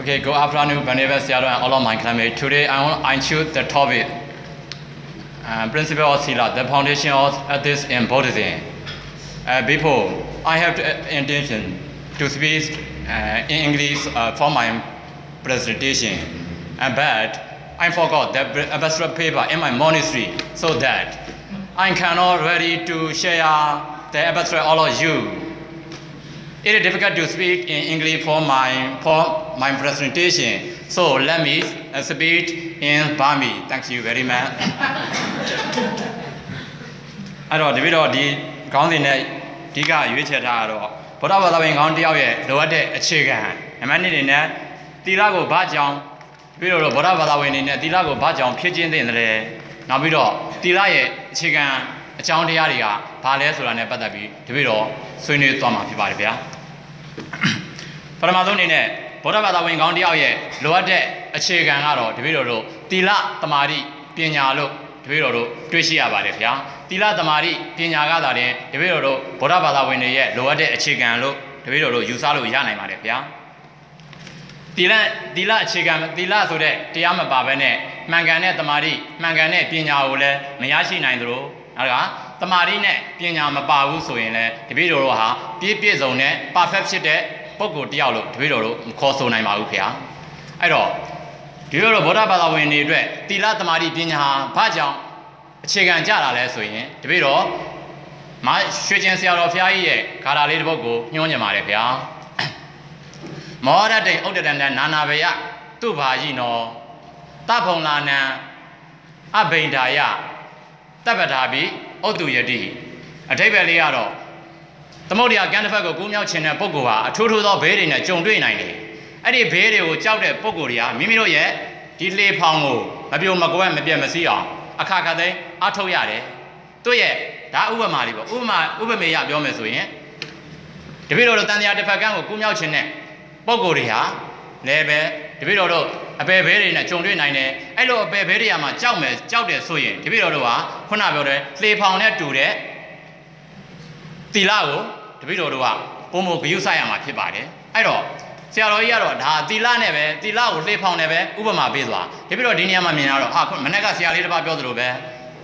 Okay, good afternoon, Benedict Seattle and all of my classmates. Today I want I choose the topic uh, Principle of Sila, the foundation of ethics in Buddhism. Uh, before, I have the intention to speak uh, in English uh, for my presentation, uh, but I forgot the abstract paper in my monastery, so that I cannot ready to share the abstract all of you. It is difficult to speak in English for my for my presentation, so let me uh, speak in Burmese. Thank you very much. အဲ့တော့တပည့်တော်ဒီခေါင်းစဉ်နဲ့အဓိကရွေးချယ်ထားတာတော့ဗုဒ္ဓဘာသာဝင်ခေါင်းတစ်ယောက်ရဲ့လိုအပ်တဲ့အခြေခံနံပါတ်1အနေနဲ့သီလကိုဘာကြောင့်တပည့်တော်တို့ဗုဒ္ဓဘာသာဝင်အနေနဲ့သီလကိုဘာကြောင့်ဖြစ်ခြင်းသင့်တယ်နောက်ပြီးတော့သီလရဲ့အခြေခံအကြောင်းတရားတွေကဘာလဲဆိုတာနဲ့ပတ်သက်ပြီးတပည့်တော်ဆွေးနွေးသွားမှာဖြစ်ပါတယ်ဗျာ ပထမဆုံးအနေနဲ့ဗုဒ္ဓဘာသာဝင်ခေါင်းတစ်ယောက်ရဲ့လိုအပ်တဲ့အခြေခံကတော့တပည့်တော်တို့သီလတမာတိပညာလို့တပည့်တော်တို့တွေ့ရှိရပါတယ်ဗျာသီလတမာတိပညာကသာတင်တပည့်တော်တို့ဗုဒ္ဓဘာသာဝင်တွေရဲ့လိုအပ်တဲ့အခြေခံလို့တပည့်တော်တို့ယူဆလို့ရနိုင်ပါတယ်ဗျာသီလသီလအခြေခံသီလဆိုတဲ့တရားမပါဘဲနဲ့မှန်ကန်တဲ့တမာတိမှန်ကန်တဲ့ပညာကိုလည်းမရရှိနိုင်သလိုနောက်ကတမာတိနဲ့ပညာမပါဘူးဆိုရင်လည်းတပည့်တော်တို့ဟာ ပြည့်ပြည့်စုံတဲ့ perfect ဖြစ်တဲ့ပုဂ္ဂိုလ်တယောက်လို့တပည့်တော်တို့မခေါ်ဆိုနိုင်ပါဘူးခင်ဗျာအဲ့တော့ဒီလိုတော့ဗုဒ္ဓဘာသာဝင်တွေအတွက်သီလတမာတိပညာဟာဘာကြောင့်အခြေခံကြတာလဲဆိုရင်တပည့်တော်မရွှေကျင်ဆရာတော်ဘုရားကြီးရဲ့ဂါထာလေးတစ်ပုဒ်ကိုညွှန်းညင်ပါတယ်ဗျာမောရတိဥဒ္ဒတန္တနာနာဘယသူဘာကြီးနောတဖုံလာနံအဘိန္ဒာယတပ္ပဒါပိဥတ္တုယတိအထိပ္ပယ်လေးကတော့ သမုဒ္ဒရာကံတစ်ဖက်ကိုကူးမြောက်ခြင်းတဲ့ပုဂ္ဂိုလ်ဟာအထူးထူးသောဘေးတွေနဲ့ကြုံတွေ့နိုင်တယ်အဲ့ဒီဘေးတွေကိုကြောက်တဲ့ပုဂ္ဂိုလ်တွေကမိမိတို့ရဲ့ဒီလှေဖောင်ကိုမပြုံမကွက်မပြတ်မစည်းအောင်အခါခါသိမ်းအထုတ်ရတယ်သူ့ရဲ့ဒါဥပမာလေးပေါ့ဥပမာဥပမေယပြောမယ်ဆိုရင်တပည့်တော်တို့တန်တရားတစ်ဖက်ကန်းကိုကူးမြောက်ခြင်းနဲ့ပုံကိုယ်တွေဟာလည်းပဲတပည့်တော်တို့အပယ်ဘဲတွေနဲ့ကြုံတွေ့နိုင်တယ်အဲ့လိုအပယ်ဘဲတွေရမှာကြောက်မယ်ကြောက်တယ်ဆိုရင်တပည့်တော်တို့ဟာခုနပြောတဲ့လှေဖောင်နဲ့တူတဲ့သီလကို တပည့်တော်တို့ကပုံမဂယုဆိုင်ရမှာဖြစ်ပါတယ်အဲ့တော့ဆရာတော်ကြီးကတော့ဒါသီလနဲ့ပဲသီလကိုလှေဖောင်နဲ့ပဲဥပမာပေးသွားတပည့်တော်ဒီနေရာမှာမြင်ရတော့ဟာမနေ့ကဆရာလေးတစ်ပါးပြောသလိုပဲ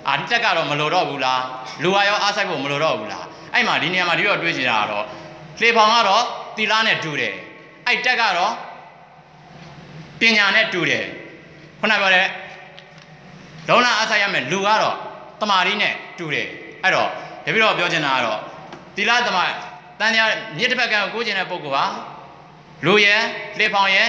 အာဒီတက်ကတော့မလိုတော့ဘူးလားလူဝါရောအားဆိုင်ဖို့မလိုတော့ဘူးလားအဲ့မှာဒီနေရာမှာဒီတော့တွေးချင်တာကတော့လှေဖောင်ကတော့သီလနဲ့တူတယ်အဲ့တက်ကတော့ပညာနဲ့တူတယ်ခုနပြောတဲ့လုံးလာအားဆိုင်ရမယ်လူကတော့တမာရီနဲ့တူတယ်အဲ့တော့တပည့်တော်ပြောချင်တာကတော့ သီလတမာတန်ညာမြစ်တစ်ဖက်ကကိုးကျင်တဲ့ပုဂ္ဂိုလ်ဟာလူရဲ့လှေဖောင်ရဲ့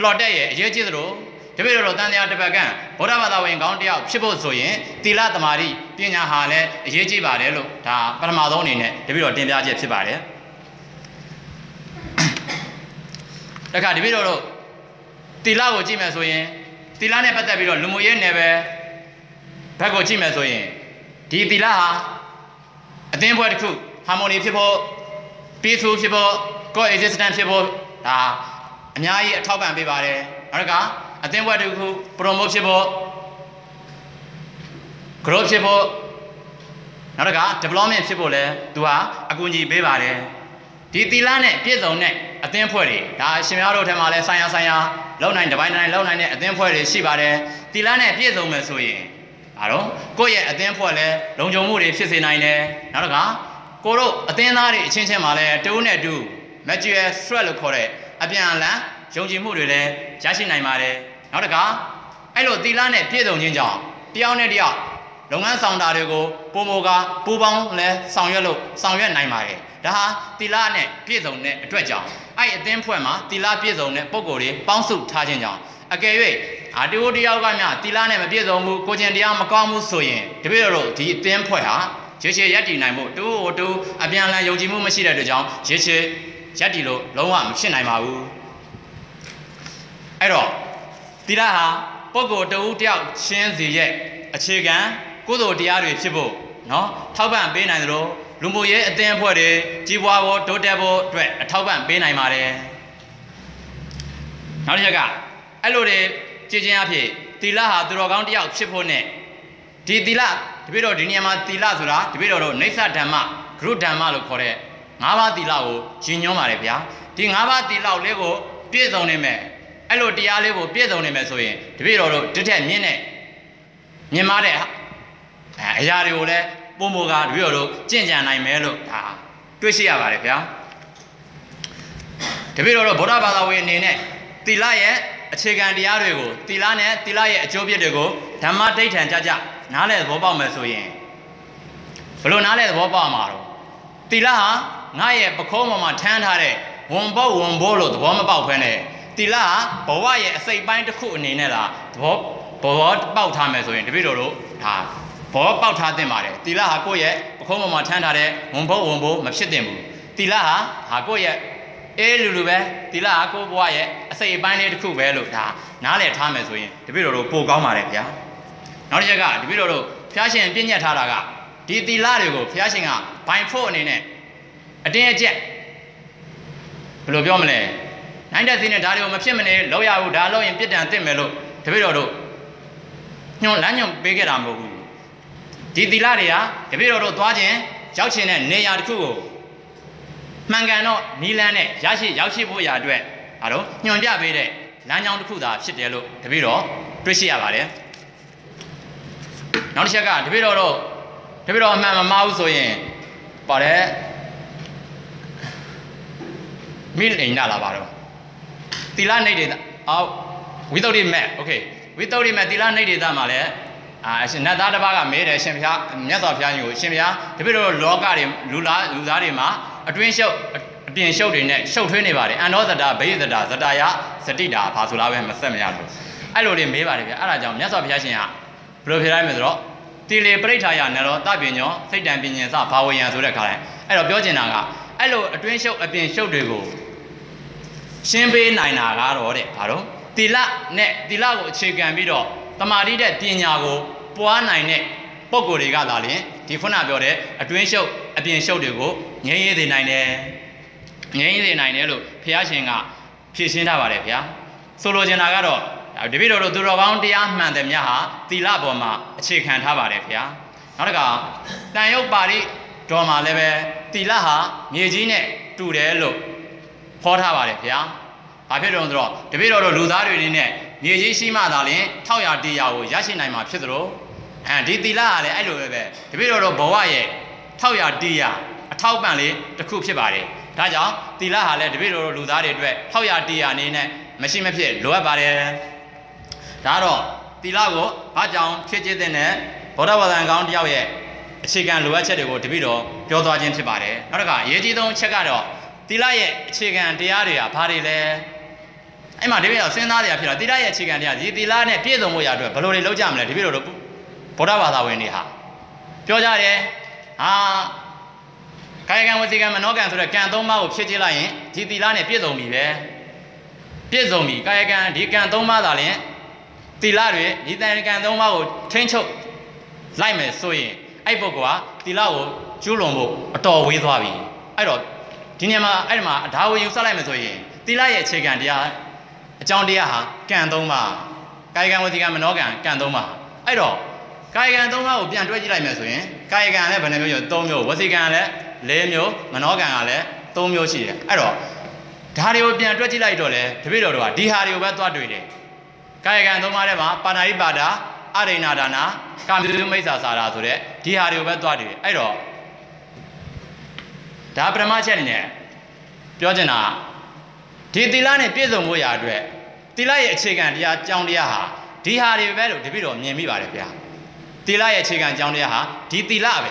လှော်တက်ရဲ့အရေးကြီးသလိုတပည့်တော်တန်တရားတစ်ပတ်ကဗုဒ္ဓဘာသာဝင်ကောင်းတယောက်ဖြစ်ဖို့ဆိုရင်သီလတမာတိပညာဟာလည်းအရေးကြီးပါတယ်လို့ဒါပထမဆုံးအနေနဲ့တပည့်တော်တင်ပြချက်ဖြစ်ပါတယ်တခါတပည့်တော်တို့သီလကိုကြည့်မယ်ဆိုရင်သီလနဲ့ပတ်သက်ပြီးတော့လူမှုရေးနယ်ပယ်ဘက်ကိုကြည့်မယ်ဆိုရင်ဒီသီလဟာအသင်းပွဲတစ်ခု harmony ဖြစ်ဖို့ peaceful ဖြစ်ဖို့ coexistence ဖြစ်ဖို့ဒါအများကြီးအထောက်ပံ့ပေးပါတယ်နောက်တစ်ခါအသင်းဘွဲတစ်ခု promote ဖြစ်ဖို့ growth ဖြစ်ဖို့နောက်တစ်ခါ development ဖြစ်ဖို့လဲသူဟာအကူအညီပေးပါတယ်ဒီသီလနဲ့ပြည့်စုံတဲ့အသင်းဖွဲ့တွေဒါရှင်များတို့ထဲမှာလဲဆိုင်ရာဆိုင်ရာလုံနိုင်တစ်ပိုင်းတစ်ပိုင်းလုံနိုင်တဲ့အသင်းဖွဲ့တွေရှိပါတယ်သီလနဲ့ပြည့်စုံမယ်ဆိုရင်ဒါတော့ကိုယ့်ရဲ့အသင်းဖွဲ့လဲလုံခြုံမှုတွေဖြစ်စေနိုင်တယ်နောက်တစ်ခါ ကိုတို့အသင်းသားတွေအချင်းချင်းမှာလဲတူနဲ့တူ mutual threat လို့ခေါ်တဲ့အပြန်အလှန်ယုံကြည်မှုတွေလည်းရရှိနိုင်ပါတယ်နောက်တစ်ခါအဲ့လိုသီလနဲ့ပြည့်စုံခြင်းကြောင့်တယောက်နဲ့တယောက်လုပ်ငန်းဆောင်တာတွေကိုပုံမကပူပေါင်းလဲဆောင်ရွက်လို့ဆောင်ရွက်နိုင်ပါတယ်ဒါဟာသီလနဲ့ပြည့်စုံတဲ့အတွက်ကြောင့်အဲ့အသင်းဖွဲ့မှာသီလပြည့်စုံတဲ့ပုံကိုယ်တွေပေါင်းစုထားခြင်းကြောင့်အကယ်၍အာတူတယောက်ကမြသီလနဲ့မပြည့်စုံဘူးကိုကျင်တရားမကောင်းဘူးဆိုရင်တပည့်တော်တို့ဒီအသင်းဖွဲ့ဟာ ရေရှည်ရက်တည်နိုင်မှုတူတူအပြန်အလှန်ယုံကြည်မှုမရှိတဲ့အတွက်ကြောင့်ရေရှည်ရက်တည်လို့လုံးဝမဖြစ်နိုင်ပါဘူးအဲ့တော့သီလဟာပုဂ္ဂိုလ်တဦးတယောက်ချင်းစီရဲ့အခြေခံကုသိုလ်တရားတွေဖြစ်ဖို့နော်ထောက်ပံ့ပေးနိုင်သလိုလူမှုရေးအသင်းအဖွဲ့တွေကြီးပွားဖို့တိုးတက်ဖို့အတွက်အထောက်ပံ့ပေးနိုင်ပါတယ်နောက်တစ်ချက်ကအဲ့လိုတွေကြည်ချင်းအဖြစ်သီလဟာသူတော်ကောင်းတယောက်ဖြစ်ဖို့နဲ့ ဒီသီလတပည့်တော်ဒီနေရာမှာသီလဆိုတာတပည့်တော်တို့နေသဓမ္မဂရုဓမ္မလို့ခေါ်တဲ့၅ပါးသီလကိုရှင်ညွှန်းပါတယ်ဗျာဒီ၅ပါးသီလလေးကိုပြည့်စုံနေမယ်အဲ့လိုတရားလေးကိုပြည့်စုံနေမယ်ဆိုရင်တပည့်တော်တို့တစ်ထက်မြင့်တဲ့မြင်မာတဲ့အဲအရာတွေကိုလည်းပုံမကတပည့်တော်တို့ကြင့်ကြံနိုင်မယ်လို့ဒါတွေ့ရှိရပါတယ်ဗျာတပည့်တော်တို့ဗုဒ္ဓဘာသာဝင်အနေနဲ့သီလရဲ့အခြေခံတရားတွေကိုသီလနဲ့သီလရဲ့အကျိုးပြစ်တွေကိုဓမ္မဒိဋ္ဌံကြကြ နားလည်သဘောပေါက်မယ်ဆိုရင်ဘယ်လိုနားလည်သဘောပေါက်မှာတော့သီလဟာငါရဲ့ပခုံးပေါ်မှာထမ်းထားတဲ့ဝန်ပုတ်ဝန်ဘိုးလို့သဘောမပေါက်ဖ ೇನೆ သီလဟာဘဝရဲ့အစိတ်ပိုင်းတစ်ခုအနေနဲ့လားသဘောဘောပေါက်ထားမယ်ဆိုရင်တပည့်တော်တို့ဒါဘောပေါက်ထားသင့်ပါတယ်သီလဟာကိုယ့်ရဲ့ပခုံးပေါ်မှာထမ်းထားတဲ့ဝန်ပုတ်ဝန်ဘိုးမဖြစ်သင့်ဘူးသီလဟာဟာကိုယ့်ရဲ့အေးလူလူပဲသီလဟာကိုယ့်ဘဝရဲ့အစိတ်အပိုင်းလေးတစ်ခုပဲလို့ဒါနားလည်ထားမယ်ဆိုရင်တပည့်တော်တို့ပိုကောင်းပါတယ်ဗျာ နောက်တစ်ချက်ကတပည့်တော်တို့ဖျားရှင်ပြည့်ညတ်ထားတာကဒီသီလတွေကိုဖျားရှင်ကဘိုင်ဖို့အနေနဲ့အတင်းအကျပ်ဘယ်လိုပြောမလဲနိုင်တဲ့စီနဲ့ဒါတွေကိုမဖြစ်မနေလောက်ရဘူးဒါလောက်ရင်ပြစ်ဒဏ်သင့်မယ်လို့တပည့်တော်တို့ညွန်လမ်းညွန်ပေးခဲ့တာမဟုတ်ဘူးဒီသီလတွေကတပည့်တော်တို့သွားခြင်းရောက်ခြင်းတဲ့နေရာတစ်ခုကိုမှန်ကန်တော့နီလန်းနဲ့ရရှိရောက်ရှိဖို့ရာအတွက်အားတော့ညွန်ပြပေးတဲ့လမ်းကြောင်းတစ်ခုသာဖြစ်တယ်လို့တပည့်တော်တွေ့ရှိရပါတယ် နောက်တစ်ချက်ကတပည့်တော်တို့တပည့်တော်အမှန်မမှားဘူးဆိုရင်ပါတယ်မိလိန်လာလာပါတော့သီလနှိတ်တွေအောက်ဝိသုဒ္ဓိမက်โอเคဝိသုဒ္ဓိမက်သီလနှိတ်တွေသားမှာလည်းအာအရှင်နတ်သားတစ်ပါးကမေးတယ်ရှင်ဘုရားမြတ်စွာဘုရားကြီးကိုရှင်ဘုရားတပည့်တော်လောကတွေလူလားလူသားတွေမှာအတွင်းရှုပ်အပြင်ရှုပ်တွေနဲ့ရှုပ်ထွေးနေပါတယ်အန္တောဇတာဘိယဇတာဇတာယဇတိတာဘာဆိုလားပဲမဆက်မရလို့အဲ့လိုတွေမေးပါတယ်ဗျအဲ့ဒါကြောင့်မြတ်စွာဘုရားရှင်ကဘယ်လိုဖြေလိုက်မလဲဆိုတော့ တိလေပရိဋ္ဌာယနရောတပညောစိတ်တံပညင်စဘာဝယံဆိုတဲ့ခါတိုင်းအဲ့တော့ပြောချင်တာကအဲ့လိုအတွင်းရှုပ်အပြင်ရှုပ်တွေကိုရှင်းပေးနိုင်တာကတော့တဲ့ဘာလို့တိလနဲ့တိလကိုအခြေခံပြီးတော့တမာတိတဲ့ပညာကိုပွားနိုင်တဲ့ပုံကိုယ်တွေကသာလျှင်ဒီခုနပြောတဲ့အတွင်းရှုပ်အပြင်ရှုပ်တွေကိုငြိမ်းရည်စေနိုင်တယ်ငြိမ်းရည်စေနိုင်တယ်လို့ဘုရားရှင်ကဖြည့်ရှင်းထားပါတယ်ဗျာဆိုလိုချင်တာကတော့ တပည့်တော်တို့သူတော်ကောင်းတရားမှန်တယ်များဟာသီလပေါ်မှာအခြေခံထားပါတယ်ဗျာနောက်တစ်ခါတန်ရုပ်ပါဠိတော်မှာလည်းပဲသီလဟာမြေကြီးနဲ့တူတယ်လို့ဟောထားပါတယ်ဗျာဘာဖြစ်လို့လဲဆိုတော့တပည့်တော်တို့လူသားတွေအနေနဲ့မြေကြီးရှိမှသာလျှင်600တရားကိုရရှိနိုင်မှာဖြစ်သလိုအဲဒီသီလကလည်းအဲ့လိုပဲပဲတပည့်တော်တို့ဘဝရဲ့600တရားအထောက်ပံ့လေးတစ်ခုဖြစ်ပါတယ်ဒါကြောင့်သီလဟာလည်းတပည့်တော်တို့လူသားတွေအတွက်600တရားအနေနဲ့မရှိမဖြစ်လိုအပ်ပါတယ် ဒါတော့သီလကိုဘာကြောင့်ဖြစ်ခြင်းတဲ့နဲ့ဗုဒ္ဓဘာသာကောင်းတယောက်ရဲ့အခြေခံလိုအပ်ချက်တွေကိုတပည့်တော်ပြောသွားခြင်းဖြစ်ပါတယ်နောက်တစ်ခါအရေးကြီးဆုံးချက်ကတော့သီလရဲ့အခြေခံတရားတွေကဘာတွေလဲအဲ့မှာတပည့်တော်စဉ်းစားရဖြစ်တော့သီလရဲ့အခြေခံတရားဒီသီလနဲ့ပြည့်စုံဖို့ရအတွက်ဘယ်လိုတွေလုပ်ကြမလဲတပည့်တော်တို့ဗုဒ္ဓဘာသာဝင်တွေဟာပြောကြတယ်ဟာကာယကံဝစီကံမနောကံဆိုတဲ့ကံသုံးပါးကိုဖြည့်ကြည့်လိုက်ရင်ဒီသီလနဲ့ပြည့်စုံပြီပဲပြည့်စုံပြီကာယကံဒီကံသုံးပါးသာလျှင် သီလတွေဒီတန်ကံသုံးပါးကိုထိန်းချုပ်လိုက်မယ်ဆိုရင်အဲ့ပုဂ္ဂိုလ်ကသီလကိုကျူးလွန်ဖို့အတော်ဝေးသွားပြီအဲ့တော့ဒီနေရာမှာအဲ့ဒီမှာဒါကိုယူဆလိုက်မယ်ဆိုရင်သီလရဲ့အခြေခံတရားအကြောင်းတရားဟာကံသုံးပါးကာယကံဝစီကံမနောကံကံသုံးပါးအဲ့တော့ကာယကံသုံးပါးကိုပြန်တွဲကြည့်လိုက်မယ်ဆိုရင်ကာယကံလည်းဘယ်နှမျိုးလဲ၃မျိုးဝစီကံလည်း၄မျိုးမနောကံကလည်း၃မျိုးရှိတယ်အဲ့တော့ဒါတွေကိုပြန်တွက်ကြည့်လိုက်တော့လေတပည့်တော်တို့ကဒီဟာတွေကိုပဲသွားတွေ့တယ် ကာယကံသုံးပါးထဲမှာပါဏာတိပါဒအရိဏဒါနာကာမတုမိစ္ဆာစာရာဆိုတဲ့ဒီဟာတွေကိုပဲသွားတွေ့တယ်အဲ့တော့ဒါပရမချက်အနေနဲ့ပြောချင်တာဒီသီလနဲ့ပြည့်စုံဖို့ရာအတွက်သီလရဲ့အခြေခံတရားကြောင်းတရားဟာဒီဟာတွေပဲလို့တပည့်တော်မြင်မိပါတယ်ဗျာသီလရဲ့အခြေခံကြောင်းတရားဟာဒီသီလပဲ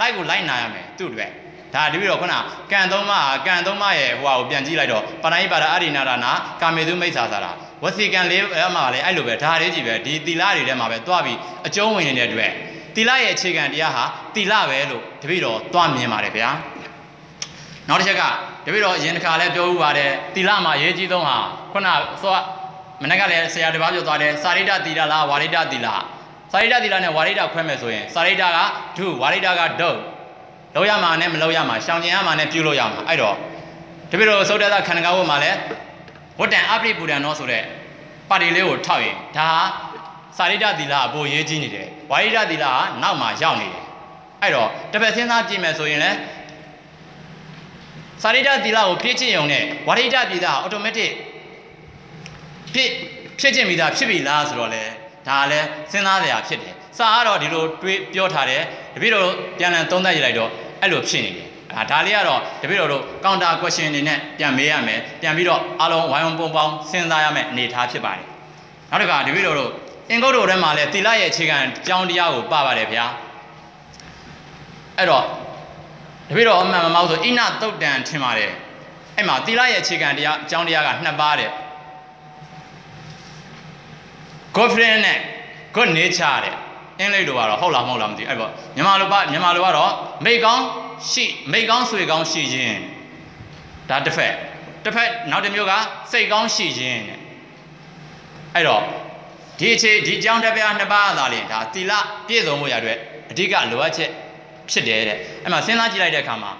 လိုက်ကိုလိုက်နာရမယ်သူ့အတွက်ဒါတပည့်တော်ခုနကံသုံးပါးကံသုံးပါးရဲ့ဟိုဟာကိုပြန်ကြည့်လိုက်တော့ပဏိပါဒအရိနာဒါနာကာမေတုမိစ္ဆာစာရာ ဝစီကံလေးအဲ့မှာလည်းအဲ့လိုပဲဒါလေးကြီးပဲဒီသီလတွေထဲမှာပဲတွားပြီးအကျုံးဝင်နေတဲ့အတွက်သီလရဲ့အခြေခံတရားဟာသီလပဲလို့တပည့်တော်တွားမြင်ပါတယ်ဗျာနောက်တစ်ချက်ကတပည့်တော်အရင်တစ်ခါလဲပြောဥပါတယ်သီလမှာအရေးကြီးဆုံးဟာခုနသောမနေ့ကလည်းဆရာတစ်ပါးပြောသွားတယ်စာရိတ္တသီလလားဝါရိတ္တသီလစာရိတ္တသီလနဲ့ဝါရိတ္တခွဲမယ်ဆိုရင်စာရိတ္တကဒုဝါရိတ္တကဒုလောက်ရမှာနဲ့မလောက်ရမှာရှောင်ကျင်ရမှာနဲ့ပြုလို့ရမှာအဲ့တော့တပည့်တော်သုဒ္ဓသခန္ဓာကဝတ်မှာလည်း ဝတ္တန်အပိပူရံနောဆိုတဲ့ပါတီလေးကိုထောက်ရင်ဒါဟာစာရိတ္တသီလအပေါ်ရေးကြီးနေတယ်ဝါရိတ္တသီလကနောက်မှာရောက်နေတယ်အဲ့တော့တပည့်စဉ်းစားကြည့်မယ်ဆိုရင်လည်းစာရိတ္တသီလကိုပြည့်ချင်ုံနဲ့ဝါရိတ္တသီလက automatic ဖြစ်ဖြစ်ခြင်းမိသားဖြစ်ပြီလားဆိုတော့လေဒါလည်းစဉ်းစားစရာဖြစ်တယ်စာကတော့ဒီလိုတွေးပြောထားတယ်တပည့်တော်ပြန်လည်သုံးသပ်ရလိုက်တော့အဲ့လိုဖြစ်နေတယ်အာ ဒါလေးကတော့တပည့်တော်တို့ counter question တွေနဲ့ပြန်မေးရမယ်ပြန်ပြီးတော့အားလုံးဝိုင်းဝန်းပုံပေါင်းစဉ်းစားရမယ်အနေအထားဖြစ်ပါတယ်နောက်တစ်ခါတပည့်တော်တို့အင်္ဂုတ္တထဲမှာလည်းတိလရဲ့အခြေခံကြောင်းတရားကိုပပါတယ်ဗျာအဲ့တော့တပည့်တော်အမှန်မမောက်ဆိုဣနသုတ်တန်ထင်ပါတယ်အဲ့မှာတိလရဲ့အခြေခံတရားအကြောင်းတရားကနှစ်ပါးတဲ့ good friend နဲ့ good nature တဲ့ အင်္ဂလိပ်လိုကတော့ဟုတ်လားမဟုတ်လားမသိဘူးအဲ့ပေါ့မြန်မာလိုပါမြန်မာလိုကတော့မိတ်ကောင်းရှိမိတ်ကောင်းဆွေကောင်းရှိခြင်းဒါတစ်ဖက်တစ်ဖက်နောက်တစ်မျိုးကစိတ်ကောင်းရှိခြင်းတဲ့အဲ့တော့ဒီအခြေဒီကြောင်းတစ်ပြားနှစ်ပါးသာလေဒါသီလပြည့်စုံဖို့ရတဲ့အဓိကလိုအပ်ချက်ဖြစ်တယ်တဲ့အဲ့မှာစဉ်းစားကြည့်လိုက်တဲ့အခါမှာ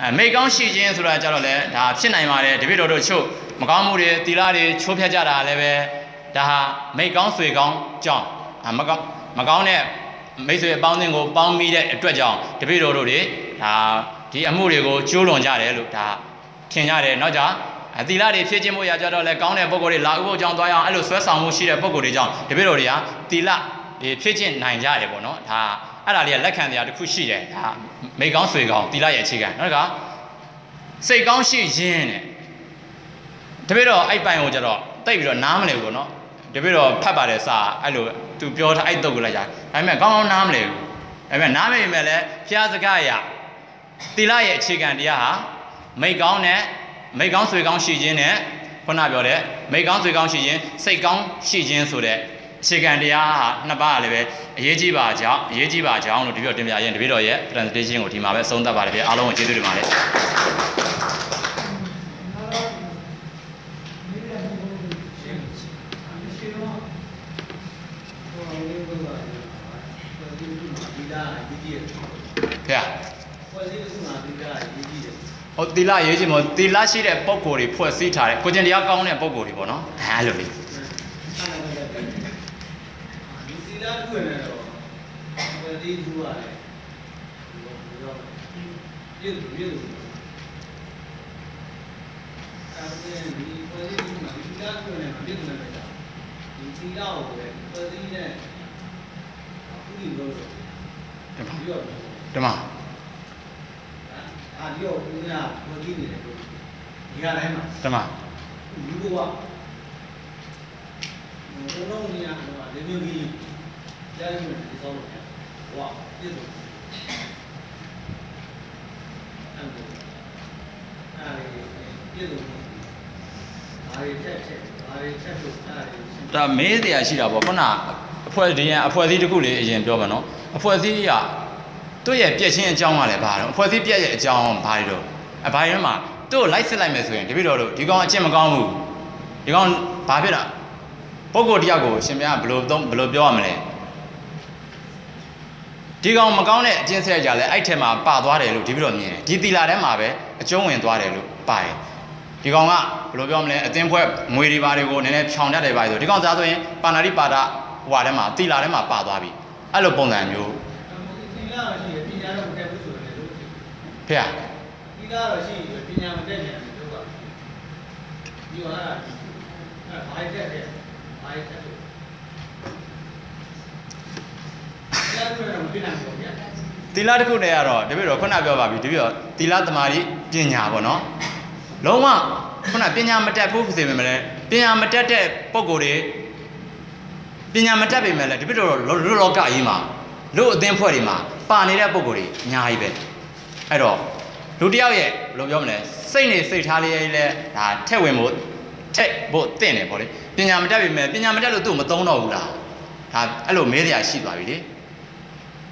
အဲမိတ်ကောင်းရှိခြင်းဆိုတာကြတော့လေဒါဖြစ်နိုင်ပါတယ်တပည့်တော်တို့ချုပ်မကောင်းမှုတွေသီလတွေချိုးဖျက်ကြတာလည်းပဲဒါဟာမိတ်ကောင်းဆွေကောင်းကြောင်းအာမကောင်း မကောင်းတဲ့မိတ်ဆွေအပေါင်းအသင်းကိုပေါင်းမိတဲ့အတွက်ကြောင့်တပည့်တော်တို့တွေဒါဒီအမှုတွေကိုကျိုးလွန်ကြတယ်လို့ဒါထင်ကြတယ်နောက်ကြအသီလတွေဖြည့်ခြင်းမှုရကြတော့လဲကောင်းတဲ့ပုံကိုယ်တွေလာဥပုပ်ကြောင့်သွားရအောင်အဲ့လိုဆွဲဆောင်မှုရှိတဲ့ပုံကိုယ်တွေကြောင့်တပည့်တော်တွေကသီလတွေဖြည့်ခြင်းနိုင်ကြတယ်ပေါ့နော်ဒါအဲ့ဒါလေးကလက်ခံတရားတစ်ခုရှိတယ်ဒါမိတ်ကောင်းဆွေကောင်းသီလရဲ့အခြေခံနောက်ကစိတ်ကောင်းရှိခြင်းတဲ့တပည့်တော်အဲ့ပိုင်ကိုကြတော့တိတ်ပြီးတော့နားမလဲဘူးပေါ့နော် တပည့်တော်ဖတ်ပါတယ်စာအဲ့လိုသူပြောထားအဲ့တုတ်ကိုလိုက်ကြဒါပေမဲ့ကောင်းကောင်းနားမလဲဘူးဒါပေမဲ့နားမလဲမဲ့လည်းဖျားစကားရသီလရဲ့အခြေခံတရားဟာမိတ်ကောင်းနဲ့မိတ်ကောင်းဆွေကောင်းရှိခြင်းနဲ့ခုနပြောတဲ့မိတ်ကောင်းဆွေကောင်းရှိခြင်းစိတ်ကောင်းရှိခြင်းဆိုတဲ့အခြေခံတရားဟာနှစ်ပါးလည်းပဲအရေးကြီးပါကြောင်းအရေးကြီးပါကြောင်းလို့ဒီပြောတင်ပြရင်တပည့်တော်ရဲ့ presentation ကိုဒီမှာပဲဆုံးသတ်ပါတယ်ဗျအားလုံးကိုကျေးဇူးတင်ပါတယ် ဖေ။ဟုတ်သီလရေးချင်မို့သီလရှိတဲ့ပုံကိုယ်တွေဖွဲ့စည်းထားတယ်ကိုကျင်တရားကောင်းတဲ့ပုံကိုယ်တွေပေါ့နော်။အဲလိုလေဒီစီလာတွင်နေတော့ဘယ်ဒီသူရတယ်ဒီတော့ပြည့်ပြည့်အဲ့ဒီဒီဘယ်ဒီသူမှာဒီစီလာတွင်နေပြည့်နေတယ်ဒီစီလာကိုပဲဘယ်ဒီနဲ့အခုဒီလို။ ဒီမှာဒီတော့ဒီမှာအာဒီတော့ဦးနာဘယ်ဒီနေလဲဒီကတိုင်းမှာဒီမှာလူကဘုံလုံးနေရတော့လေမျိုးကြီးကြားနေတယ်ဒီသောလို့ဝါပြည့်စုံအဲ့ဒါအဲ့ဒါပြည့်စုံဘာတွေချက်ချက်ဘာတွေချက်လို့အဲ့ဒါဒါမေးတရားရှိတာပေါ့ခုနအဖွဲ့ဒီရင်အဖွဲ့အစည်းတစ်ခုလေးအရင်ပြောမှာနော်အဖွဲ့အစည်းက သူ့ရဲ့ပြည့်ချင်းအကြောင်းကလည်းဘာတော့အဖွဲ့အစည်းပြည့်ရဲ့အကြောင်းဘာတွေတော့အဘိုင်းထဲမှာသူ့ကိုလိုက်စစ်လိုက်မယ်ဆိုရင်တပည့်တော်တို့ဒီကောင်အကျင့်မကောင်းဘူးဒီကောင်ဘာဖြစ်တာပုဂ္ဂိုလ်တယောက်ကိုရှင်ဘုရားဘယ်လိုသုံးဘယ်လိုပြောရမလဲဒီကောင်မကောင်းတဲ့အကျင့်ဆက်ကြလဲအဲ့ထက်မှာပါသွားတယ်လို့ဒီပြီးတော့မြင်တယ်ဒီသီလာထဲမှာပဲအကျုံးဝင်သွားတယ်လို့ပါတယ်ဒီကောင်ကဘယ်လိုပြောမလဲအသင်းဖွဲ့ငွေတွေပါတွေကိုနည်းနည်းဖြောင်တတ်တယ်ပါဆိုဒီကောင်သားဆိုရင်ပါဏာတိပါဒဟွာထဲမှာသီလာထဲမှာပါသွားပြီအဲ့လိုပုံစံမျိုး ဒီလာရှိပညာတော့မတက်ဘူးဆိုရင်လို့ ဖေဟာဒီလာတော့ရှိပညာမတက်ကြဘူးတို့ကဒီဟာအဲ့ဘာတက်တယ်ဘာတက်တယ်ကြားတွေ့တော့မပြနိုင်ဘူးဗျာသီလတစ်ခုတည်းကတော့တပည့်တော်ခုနပြောပါပြီတပည့်တော်သီလသမာဓိပညာပေါ့နော်လုံးဝခုနပညာမတက်ဘူးဆိုပေမဲ့လည်းပညာမတက်တဲ့ပုံကိုယ်တွေပညာမတက်ပေမဲ့လည်းတပည့်တော်လောလောကကြီးမှာလူအသင်းဖွဲ့တွေမှာပါနေတဲ့ပုံကိုယ်တွေအများကြီးပဲ အဲ့တော့လူတစ်ယောက်ရဲ့ဘယ်လိုပြောမလဲစိတ်နေစိတ်ထားလေးလဲဒါထက်ဝင်ဖို့ထက်ဖို့တင့်တယ်ပေါ့လေပညာမတက်ပေမဲ့ပညာမတက်လို့သူ့မသုံးတော့ဘူးလားဒါအဲ့လိုမဲစရာရှိသွားပြီလေ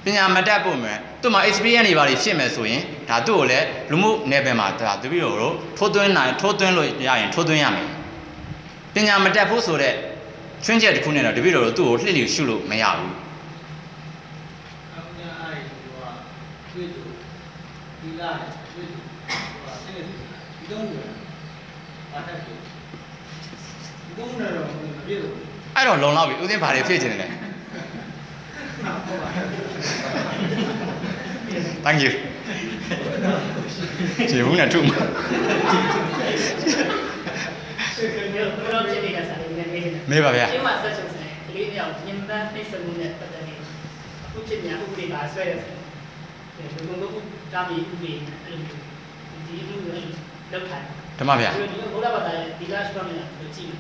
ပညာမတတ်ဖို့မယ်သူ့မှာ experience တွေပါလိဖြစ်မယ်ဆိုရင်ဒါသူ့ကိုလည်းလူမှုနယ်ပယ်မှာဒါတပည့်တော်တို့ထိုးသွင်းနိုင်ထိုးသွင်းလို့ရရင်ထိုးသွင်းရမယ်ပညာမတတ်ဖို့ဆိုတဲ့ချွင်းချက်တစ်ခုနဲ့တော့တပည့်တော်တို့သူ့ကိုလှစ်လျရှုလို့မရဘူး အခုညအဲ့ဒီဟိုကတွေ့တူဒီလာတွေ့တူဟိုကစိတ်ဒီတော့ဘာတက်ဘူးဒီတော့တော့မပြည့်ဘူးအဲ့တော့လုံလောက်ပြီဥစဉ်ဘာတွေဖြစ်နေလဲဟုတ်ပါ Thank you ခြေဘူးနဲ့ထုမှာစိတ်ကညတော့တော်ဖြစ်နေတဲ့စာလေးနဲ့နေနေတာမေးပါဗျာကျင်းမှာဆက်ချုပ်ဆိုင်ကလေးမြောက်ညင်ပန်းနှိမ့်စမှုနဲ့ပတ်သက်နေအခုဖြစ်ညာဥပဒေပါဆွဲရဆိုင် ဒီကုန်းကုန်းတာမီဥပဒေအဲ့လိုဒီလူတွေလောက်ထိုင်ဓမ္မဗျာဒီဘုရားဘာသာရဲ့ဒီလရှ်တော်နေတာကိုကြည့်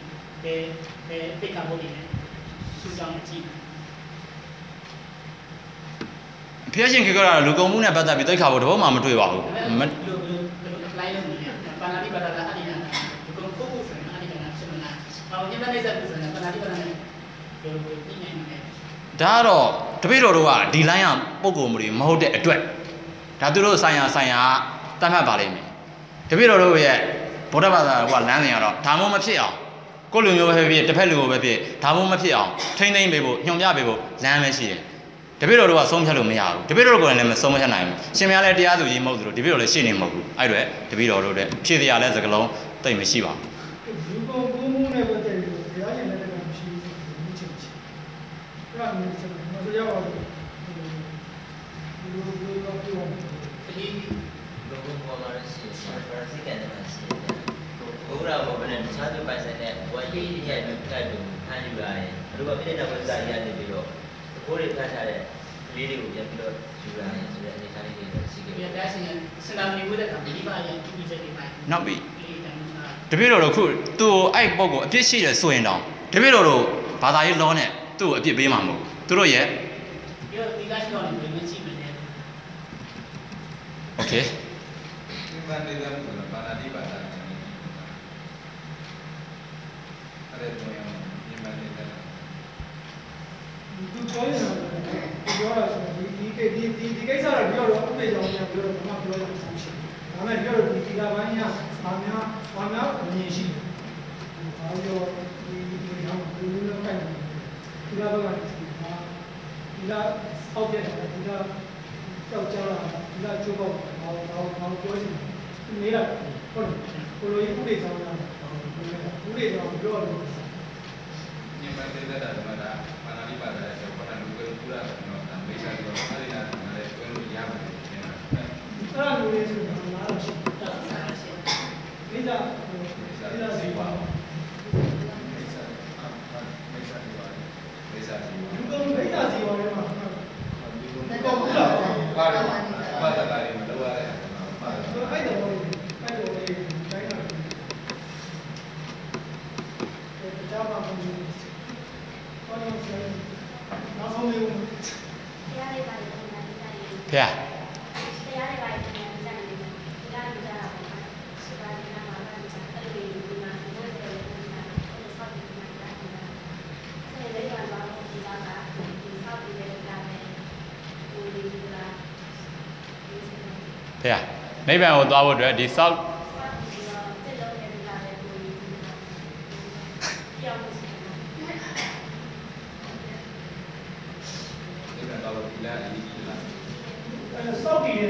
ဘယ်ဘယ်ပိတ်ကဘုရားနဲ့စူကြောင်းကြည့်ဖျက်ရှင်ခေကြတာလူကုန်မှုနဲ့ပတ်သက်ပြီးတိတ်ခါဖို့တဘောမှမတွေ့ပါဘူးမဘယ်လိုဘယ်လို apply လုပ်နေလဲပါဏာတိပါဒတာအနိနာဒီကုန်းကိုကိုဆိုရင်အနိနာဆက်မနာဟောညင်ပန်းနှိမ့်စမှုဆိုရင်ပါဏာတိပါဒတာနဲ့ဘယ်လိုပြင်နေလဲဒါကတော့ တပည့်တော်တို့ကဒီလိုင်းကပုံကုန်မှုတွေမဟုတ်တဲ့အတွက်ဒါသူတို့ဆိုင်ရာဆိုင်ရာတတ်မှတ်ပါလိမ့်မယ်တပည့်တော်တို့ရဲ့ဗုဒ္ဓဘာသာကလမ်းစဉ်ကတော့ဒါမှမဖြစ်အောင်ကိုယ်လူမျိုးပဲဖြစ်တစ်ဖက်လူမျိုးပဲဖြစ်ဒါမှမဖြစ်အောင်ထိမ့်သိမ့်ပေးဖို့ညွှန်ပြပေးဖို့လမ်းပဲရှိတယ်တပည့်တော်တို့ကဆုံးဖြတ်လို့မရဘူးတပည့်တော်တို့ကိုယ်လည်းမဆုံးဖြတ်နိုင်ဘူးရှင်မရလည်းတရားသူကြီးမဟုတ်သူတို့တပည့်တော်လည်းရှင်းနေမဟုတ်ဘူးအဲ့တော့တပည့်တော်တို့တဲ့ဖြည့်စရာလဲစကလုံးတိတ်မရှိပါဘူး လူကုန်ကူးမှုနဲ့ပတ်သက်ပြီးတော့တရားရှင်လည်းလည်းမရှိဘူးဘူးချင်းချင်းအဲ့ဒါမျိုးဆက်မဆိုရပါဘူးလူလူလူပြော ဒီ လောကပေါ်လာတဲ့စီစာပရစိကတဲ့မှာစီတယ်ဘုရားဘောနဲ့တခြားသူပိုင်ဆိုင်တဲ့ဝါကြီးရဲ့ကတ်တူဖန်ယူလာရင်ဘုရား ပြည့်တဲ့ဝိဇာရနေပြီးတော့ကိုယ်တွေဖတ်ထားတဲ့လေးတွေကိုပြန်ပြီးတော့ယူလာရင်ဆိုတဲ့အနေအထားလေးတွေရှိခဲ့ဒီတယ်တရားရှင်စနာမီဝိတဲ့ကဒီပါရဲ့ဒီချက်တွေပိုင်းနောက်ပြီးဒီတမ်းမှာတပည့်တော်တို့ခုသူ့ကိုအဲ့ပုံကိုအပြစ်ရှိတယ်ဆိုရင်တော့တပည့်တော်တို့ဘာသာရေးလောနဲ့သူ့ကိုအပြစ်ပေးမှာမဟုတ်ဘူးသူတို့ရဲ့ဒီ ပြောနေတာသူပြောတာဆိုဒီဒီဒီဒီဒီကိစ္စတော့ပြောတော့ဥပဒေကြောင့်ပြောတော့ဘာမှပြောရမှာမရှိဘူး။ဒါမဲ့ပြောတော့ဒီဒီကပိုင်းကဘာများဘာများအမြင်ရှိတယ်။ဘာပြောဒီဒီတော့လူလူလောက်ကိုက်တယ်။ဒီကဘက်ကဒီကဒီကအောက်ပြတယ်ဒီကကြောက်ကြတာဒီကချိုးပေါက်ဘာဘာဘာပြောနေနေတာဟုတ်တယ်။ကိုလိုကြီးဥပဒေဆောင်တာဥပဒေဆောင်ပြောတော့ဒီမှာနေတဲ့တာကဘာသာတိပါဒာရဲ့ဘာသာလူကိုပူရာတော့ဒါမိစ္ဆာတော့ အဲ့ဒီနာလည်းတွဲလို့ရပါတယ်ကျွန်တော်အဲ့ဒါလိုလေးဆိုတာလားတော့ရှိတော့ဆက်ရှင် မိသားမိသားစီပါ မိစ္ဆာမိစ္ဆာဒီပါမိစ္ဆာဒီပါ လူကုန်မိသားစီပါလေမှာ ဒီကုန်းကဘာလဲဘာသာတာတွေမလုပ်ရတဲ့ဘာသာ ဆိုအဲ့တော့အဲ့တော့ဒီတိုင်းတာဒီကြားမှာဘုရားဘာလို့လဲနောက်ဆုံးလေး တရားလေးပါလို့ပြောတာဒီတိုင်း ဖေ တရားလေးပါလို့ပြောတာဒီတိုင်းဒီတိုင်းကြားတာပေါ့။စပါးဒီနာမှာပါအဲ့ဒီဒီမှာဘယ်လိုလဲဒီမှာအဲ့ဆောက်ဒီမှာကြားနေတာ။အဲ့ဒီလေးကတော့ဒီကကဒီဆောက်ဒီလေးကလည်းဒီဒီကလာဒီစနေ ဖေနိ ဗ္ဗာန်ကိုသွားဖို့အတွက်ဒီဆောက်ဆောက်ဒီတော့စိတ်လုံးနဲ့ဒီကလည်းဒီဒီပြောင်းလို့ရှိတယ်ဒီကတော့ဒီလားဒီဒီလားအဲ့ဆောက်တည်တ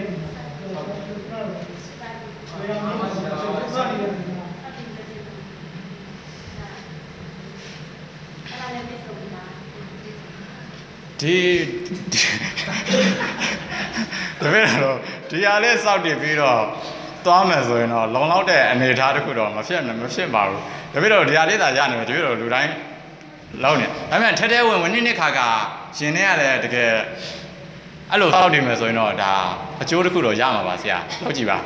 ယ်ဆောက်တည်တယ်စပါးဒီဘယ်မှာဆောက်တည်တယ်ဆောက်ဒီလေးကအဲ့ဒါလည်းပြဆုံးတာဒီတပည့်တော်ဒီဟာလေးစောက်တည်ပြီးတော့သွားမယ်ဆိုရင်တော့လုံလောက်တဲ့အနေအထားတစ်ခုတော့မဖြစ်မဖြစ်ပါဘူးတပည့်တော်ဒီဟာလေးသာရနေမယ်တပည့်တော်လူတိုင်းလောက်နေဒါပေမဲ့ထဲထဲဝင်ဝင်နစ်နစ်ခါခါရှင်နေရတယ်တကယ်အဲ့လိုစောက်တည်မယ်ဆိုရင်တော့ဒါအကျိုးတစ်ခုတော့ရမှာပါဆရာဟုတ်ကြည့်ပါ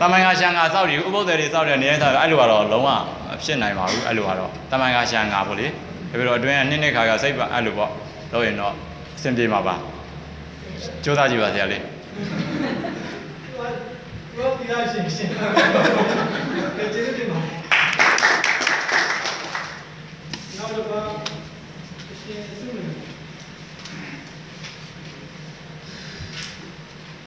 တမန်ကရှန်ကစောက်တယ်ဥပုသ္တေတွေစောက်တယ်နေရတာအဲ့လိုကတော့လုံးဝမဖြစ်နိုင်ပါဘူးအဲ့လိုကတော့တမန်ကရှန်ကပေါ့လေဒါပြီးတော့အတွင်းကနှစ်နှစ်ခါကစိတ်ပါအဲ့လိုပေါ့လို့ရင်တော့အဆင်ပြေမှာပါ စူးစမ်းကြည့်ပါဆရာလေးပြောပြရရှင်ရှင်ကျေးဇူးတင်